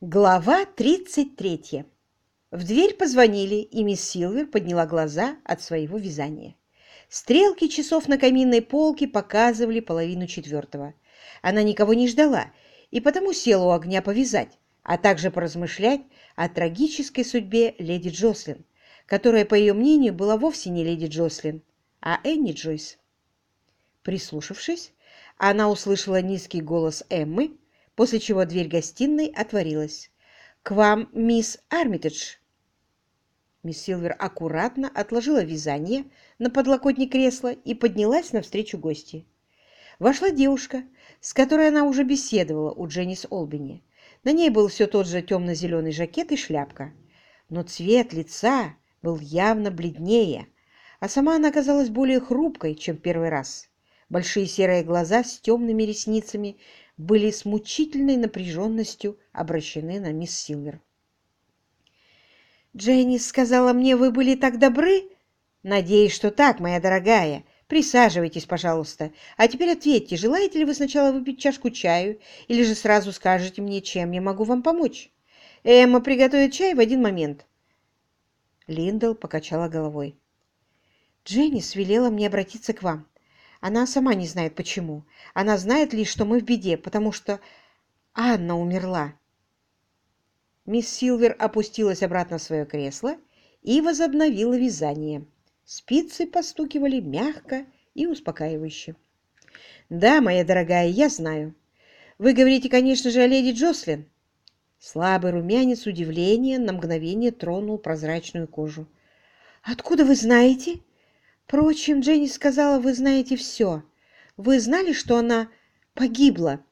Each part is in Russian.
Глава 33. В дверь позвонили, и мисс Силвер подняла глаза от своего вязания. Стрелки часов на каминной полке показывали половину четвертого. Она никого не ждала, и потому села у огня повязать, а также поразмышлять о трагической судьбе леди Джослин, которая, по ее мнению, была вовсе не леди Джослин, а Энни Джойс. Прислушавшись, она услышала низкий голос Эммы, после чего дверь гостиной отворилась. «К вам мисс Армитедж!» Мисс Силвер аккуратно отложила вязание на подлокотник кресла и поднялась навстречу гости. Вошла девушка, с которой она уже беседовала у Дженнис Олбини. На ней был все тот же темно-зеленый жакет и шляпка, но цвет лица был явно бледнее, а сама она казалась более хрупкой, чем первый раз. Большие серые глаза с темными ресницами были с мучительной напряженностью обращены на мисс Силвер. «Дженнис сказала мне, вы были так добры?» «Надеюсь, что так, моя дорогая. Присаживайтесь, пожалуйста. А теперь ответьте, желаете ли вы сначала выпить чашку чаю, или же сразу скажете мне, чем я могу вам помочь? Эмма приготовит чай в один момент». Линдл покачала головой. «Дженнис велела мне обратиться к вам. Она сама не знает, почему. Она знает лишь, что мы в беде, потому что Анна умерла. Мисс Силвер опустилась обратно в свое кресло и возобновила вязание. Спицы постукивали мягко и успокаивающе. «Да, моя дорогая, я знаю. Вы говорите, конечно же, о леди Джослин». Слабый румянец удивления на мгновение тронул прозрачную кожу. «Откуда вы знаете?» Впрочем, Дженни сказала, вы знаете все. Вы знали, что она погибла?»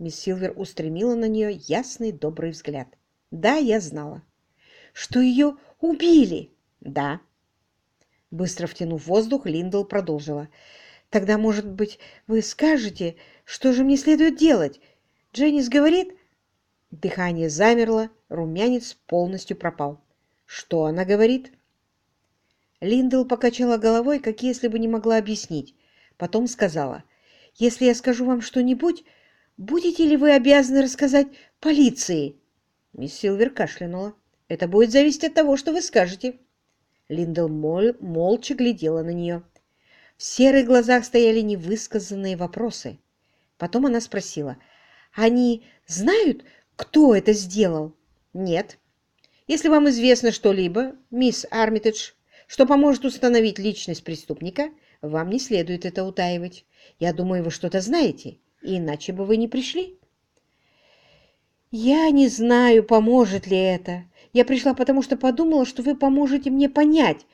Мисс Силвер устремила на нее ясный добрый взгляд. «Да, я знала». «Что ее убили?» «Да». Быстро втянув воздух, Линдл продолжила. «Тогда, может быть, вы скажете, что же мне следует делать? Дженнис говорит...» Дыхание замерло, румянец полностью пропал. «Что она говорит?» Линдл покачала головой, как если бы не могла объяснить. Потом сказала, «Если я скажу вам что-нибудь, будете ли вы обязаны рассказать полиции?» Мисс Силвер кашлянула. «Это будет зависеть от того, что вы скажете». Линдл мол молча глядела на нее. В серых глазах стояли невысказанные вопросы. Потом она спросила, «Они знают, кто это сделал?» «Нет». «Если вам известно что-либо, мисс Армитедж, что поможет установить личность преступника, вам не следует это утаивать. Я думаю, вы что-то знаете, иначе бы вы не пришли. Я не знаю, поможет ли это. Я пришла, потому что подумала, что вы поможете мне понять.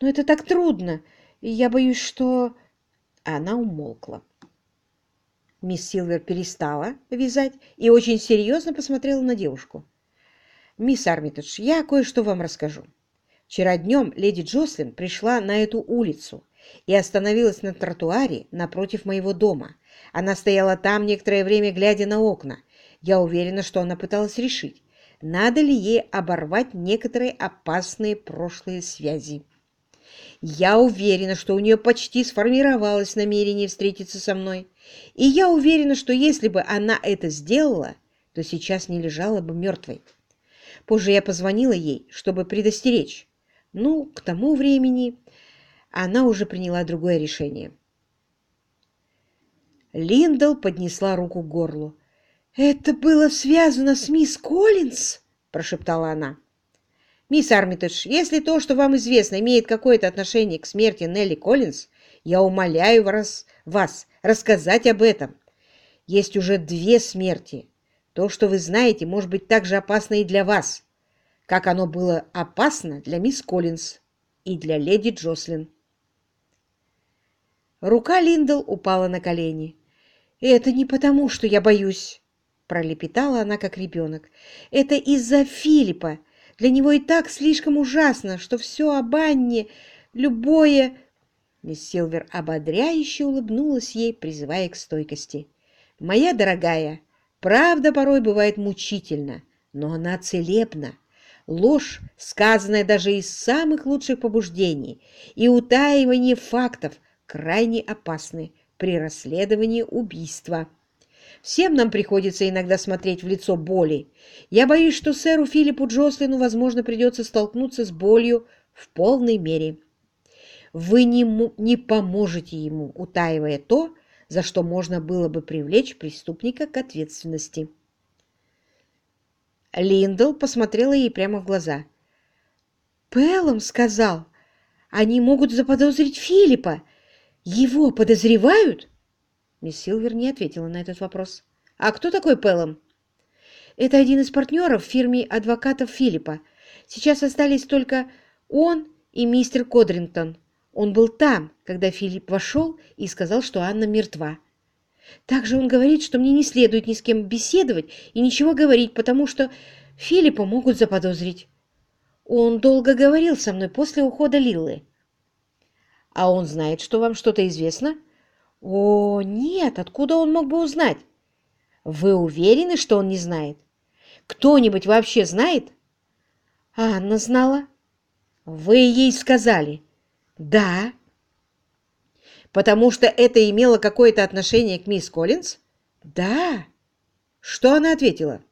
Но это так трудно, я боюсь, что... Она умолкла. Мисс Силвер перестала вязать и очень серьезно посмотрела на девушку. «Мисс Армитедж, я кое-что вам расскажу. Вчера днем леди Джослин пришла на эту улицу и остановилась на тротуаре напротив моего дома. Она стояла там некоторое время, глядя на окна. Я уверена, что она пыталась решить, надо ли ей оборвать некоторые опасные прошлые связи. Я уверена, что у нее почти сформировалось намерение встретиться со мной. И я уверена, что если бы она это сделала, то сейчас не лежала бы мертвой. Позже я позвонила ей, чтобы предостеречь. Ну, к тому времени она уже приняла другое решение. Линдл поднесла руку к горлу. «Это было связано с мисс Коллинз?» – прошептала она. «Мисс Армитедж, если то, что вам известно, имеет какое-то отношение к смерти Нелли Коллинз, я умоляю вас, вас рассказать об этом. Есть уже две смерти. То, что вы знаете, может быть так же опасно и для вас как оно было опасно для мисс Коллинз и для леди Джослин. Рука Линдл упала на колени. «Это не потому, что я боюсь», — пролепетала она, как ребенок. «Это из-за Филиппа. Для него и так слишком ужасно, что все об Анне, любое...» Мисс Силвер ободряюще улыбнулась ей, призывая к стойкости. «Моя дорогая, правда порой бывает мучительно, но она целебна. Ложь, сказанная даже из самых лучших побуждений, и утаивание фактов крайне опасны при расследовании убийства. Всем нам приходится иногда смотреть в лицо боли. Я боюсь, что сэру Филиппу Джослину, возможно, придется столкнуться с болью в полной мере. Вы не, не поможете ему, утаивая то, за что можно было бы привлечь преступника к ответственности. Линдл посмотрела ей прямо в глаза. «Пэллом сказал, они могут заподозрить Филиппа. Его подозревают?» Мисс Силвер не ответила на этот вопрос. «А кто такой Пэллом?» «Это один из партнеров в фирме адвокатов Филиппа. Сейчас остались только он и мистер Кодрингтон. Он был там, когда Филипп вошел и сказал, что Анна мертва. Также он говорит, что мне не следует ни с кем беседовать и ничего говорить, потому что Филиппа могут заподозрить. Он долго говорил со мной после ухода Лиллы. А он знает, что вам что-то известно? О, нет, откуда он мог бы узнать? Вы уверены, что он не знает? Кто-нибудь вообще знает? Анна знала. Вы ей сказали. Да. Потому что это имело какое-то отношение к мисс Коллинз? Да. Что она ответила?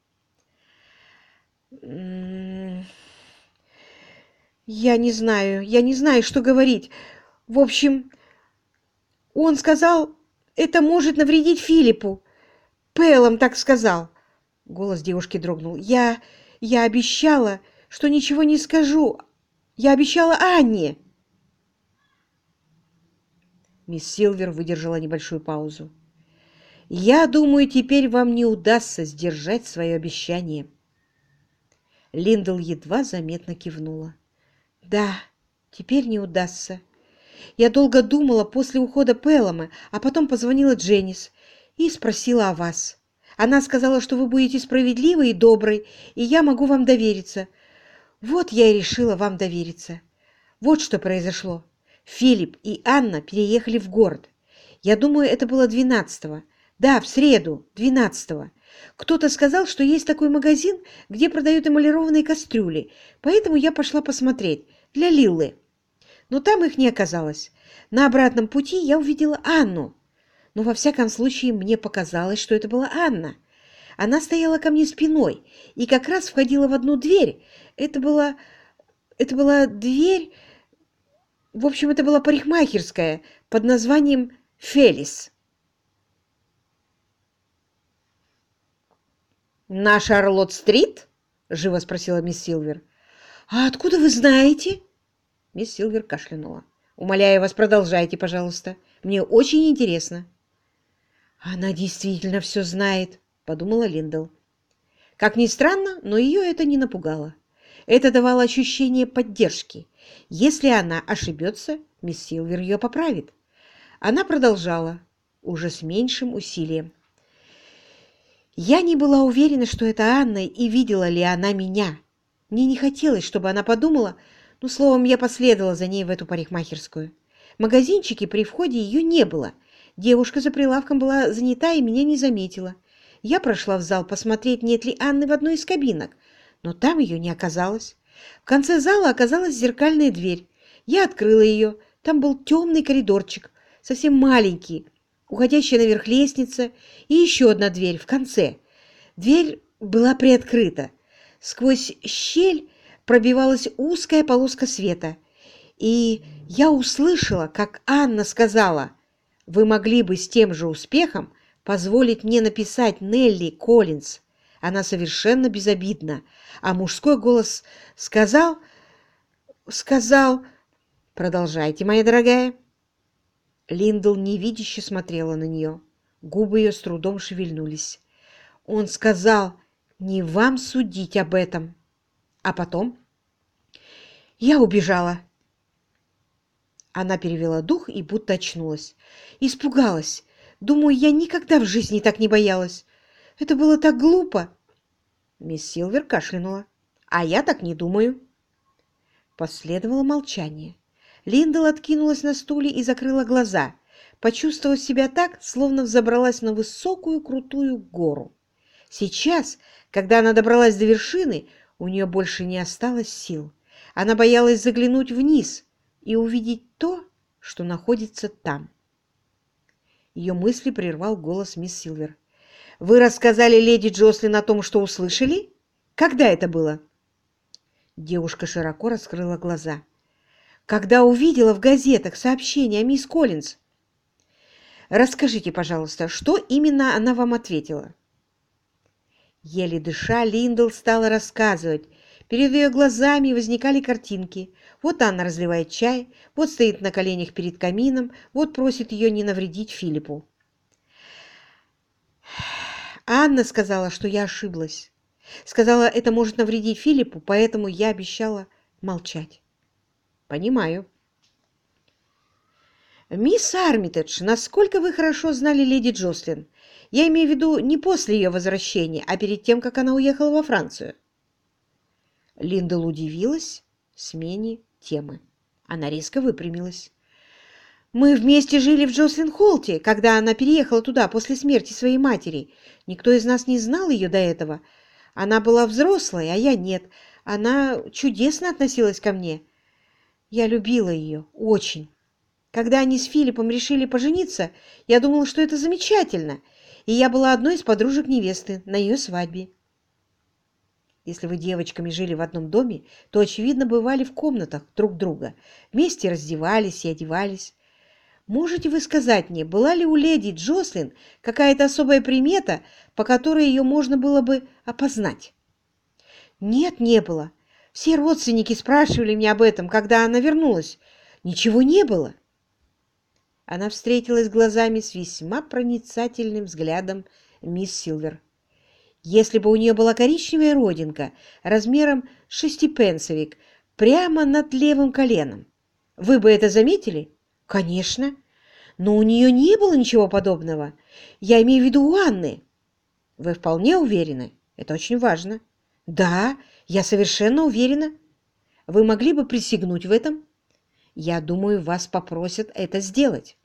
Я не знаю, я не знаю, что говорить. В общем, он сказал, это может навредить Филиппу. Пэлом так сказал. Голос девушки дрогнул. Я... я обещала, что ничего не скажу. Я обещала Анне. Мисс Силвер выдержала небольшую паузу. «Я думаю, теперь вам не удастся сдержать свое обещание». Линдл едва заметно кивнула. «Да, теперь не удастся. Я долго думала после ухода Пелома, а потом позвонила Дженнис и спросила о вас. Она сказала, что вы будете справедливой и доброй, и я могу вам довериться. Вот я и решила вам довериться. Вот что произошло. Филипп и Анна переехали в город. Я думаю, это было двенадцатого. Да, в среду, двенадцатого. Кто-то сказал, что есть такой магазин, где продают эмалированные кастрюли, поэтому я пошла посмотреть, для Лиллы. Но там их не оказалось. На обратном пути я увидела Анну. Но во всяком случае мне показалось, что это была Анна. Она стояла ко мне спиной и как раз входила в одну дверь. Это была... это была дверь... В общем, это была парикмахерская под названием «Фелис». «На Шарлотт-стрит?» — живо спросила мисс Силвер. «А откуда вы знаете?» Мисс Силвер кашлянула. «Умоляю вас, продолжайте, пожалуйста. Мне очень интересно». «Она действительно все знает», — подумала Линдл. Как ни странно, но ее это не напугало. Это давало ощущение поддержки. Если она ошибется, мисс Силвер ее поправит. Она продолжала, уже с меньшим усилием. Я не была уверена, что это Анна, и видела ли она меня. Мне не хотелось, чтобы она подумала, ну, словом, я последовала за ней в эту парикмахерскую. В магазинчике при входе ее не было. Девушка за прилавком была занята и меня не заметила. Я прошла в зал посмотреть, нет ли Анны в одной из кабинок, но там ее не оказалось. В конце зала оказалась зеркальная дверь. Я открыла ее. Там был темный коридорчик, совсем маленький, уходящая наверх лестница и еще одна дверь в конце. Дверь была приоткрыта. Сквозь щель пробивалась узкая полоска света. И я услышала, как Анна сказала, «Вы могли бы с тем же успехом позволить мне написать Нелли Коллинз она совершенно безобидна. А мужской голос сказал... Сказал... Продолжайте, моя дорогая. Линдл невидяще смотрела на нее. Губы ее с трудом шевельнулись. Он сказал, не вам судить об этом. А потом? Я убежала. Она перевела дух и будто очнулась. Испугалась. Думаю, я никогда в жизни так не боялась. Это было так глупо. Мисс Силвер кашлянула. А я так не думаю. Последовало молчание. Линдл откинулась на стуле и закрыла глаза, почувствовав себя так, словно взобралась на высокую крутую гору. Сейчас, когда она добралась до вершины, у нее больше не осталось сил. Она боялась заглянуть вниз и увидеть то, что находится там. Ее мысли прервал голос мисс Силвер. Вы рассказали леди Джослин о том, что услышали? Когда это было?» Девушка широко раскрыла глаза. «Когда увидела в газетах сообщение о мисс Коллинз». «Расскажите, пожалуйста, что именно она вам ответила?» Еле дыша, Линдл стала рассказывать. Перед ее глазами возникали картинки. Вот Анна разливает чай, вот стоит на коленях перед камином, вот просит ее не навредить Филиппу. Анна сказала, что я ошиблась. Сказала, это может навредить Филиппу, поэтому я обещала молчать. Понимаю. Мисс Армитедж, насколько вы хорошо знали леди Джослин? Я имею в виду не после ее возвращения, а перед тем, как она уехала во Францию. Линдл удивилась смене темы. Она резко выпрямилась. «Мы вместе жили в Джослин-Холте, когда она переехала туда после смерти своей матери. Никто из нас не знал ее до этого. Она была взрослой, а я нет. Она чудесно относилась ко мне. Я любила ее. Очень. Когда они с Филиппом решили пожениться, я думала, что это замечательно — и я была одной из подружек невесты на ее свадьбе. Если вы девочками жили в одном доме, то, очевидно, бывали в комнатах друг друга, вместе раздевались и одевались. Можете вы сказать мне, была ли у леди Джослин какая-то особая примета, по которой ее можно было бы опознать? Нет, не было. Все родственники спрашивали меня об этом, когда она вернулась. Ничего не было. Она встретилась глазами с весьма проницательным взглядом мисс Силвер. Если бы у нее была коричневая родинка размером шестипенсовик прямо над левым коленом, вы бы это заметили? Конечно. Но у нее не было ничего подобного. Я имею в виду у Анны. Вы вполне уверены? Это очень важно. Да, я совершенно уверена. Вы могли бы присягнуть в этом? Я думаю, вас попросят это сделать.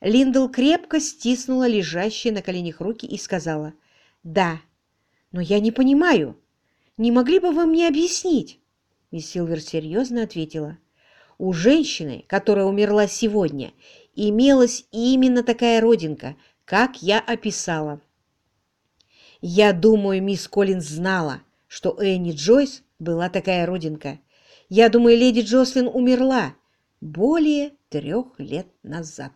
Линдл крепко стиснула лежащие на коленях руки и сказала, «Да, но я не понимаю. Не могли бы вы мне объяснить?» Мисс Силвер серьезно ответила, «У женщины, которая умерла сегодня, имелась именно такая родинка, как я описала. Я думаю, мисс Коллинз знала, что Энни Джойс была такая родинка. Я думаю, леди Джослин умерла более трех лет назад.